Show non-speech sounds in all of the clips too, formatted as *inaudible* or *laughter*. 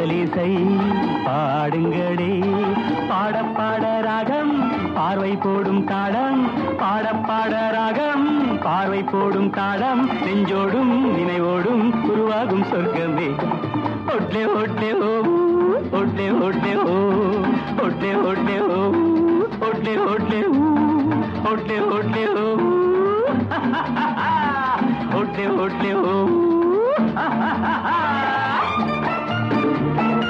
காதலிசை பாடுங்களே. பாடப்பாட ராகம் பார்வை போடும் தாளம். பாடப்பாட ராகம் பார்வை போடும் தாளம். நெஞ்சோடும் நினைவோடும் உருவாகும் சொர்க்கமே. ஒட்லே ஒட்லே ஓ ஒட்லே ஒட்லே ஓ ஒட்லே ஒட்லே ஓ ஒட்லே ஒட்லே ஊ ஒட்லே ஒட்லே ஓ. *laughs* ஒட்லே ஒட்லே ஓ. வாழ்க்கை என்பது வாழ்வதற்கே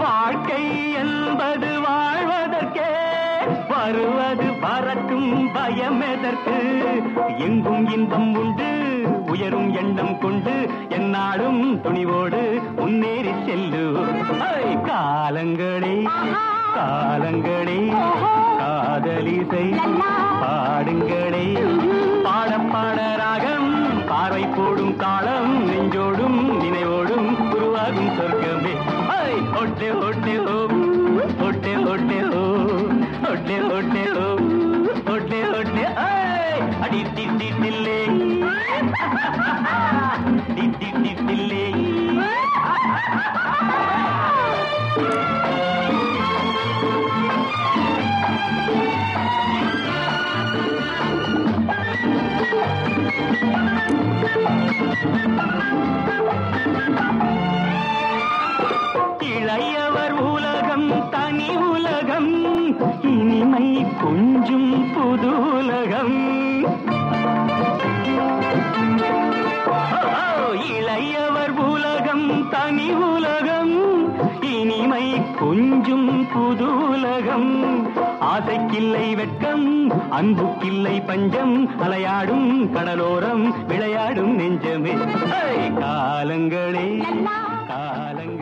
வாழ்க்கை என்பது வாழ்வதற்கே வருவது பறக்கும் பயம் எதற்கு? எங்கும் இன்பம் உண்டு உயரும் எண்ணம் கொண்டு என்னாலும் துணிவோடு முன்னேறி செல்லு. காலங்களே காலங்களே காதலிசை பாடுங்களே. பாட பாட ராகம் பார்வை போடும் காலம் நெஞ்சோடும் நினைவோடும் होटे होटे हो होटे होटे हो होटे होटे हो होटे होटे अड़ी टिटी टिल्ले टिटी टिल्ले Thank you. இனிமை கொஞ்சும் புது உலகம் ஓ, இளையவர் உலகம் தனி உலகம். இனிமை கொஞ்சும் புது உலகம் ஆசைக்கில்லை வெட்கம் அன்புக்கில்லை பஞ்சம். அலையாடும் கடலோரம் விளையாடும் நெஞ்சமே. காலங்களே காலங்களே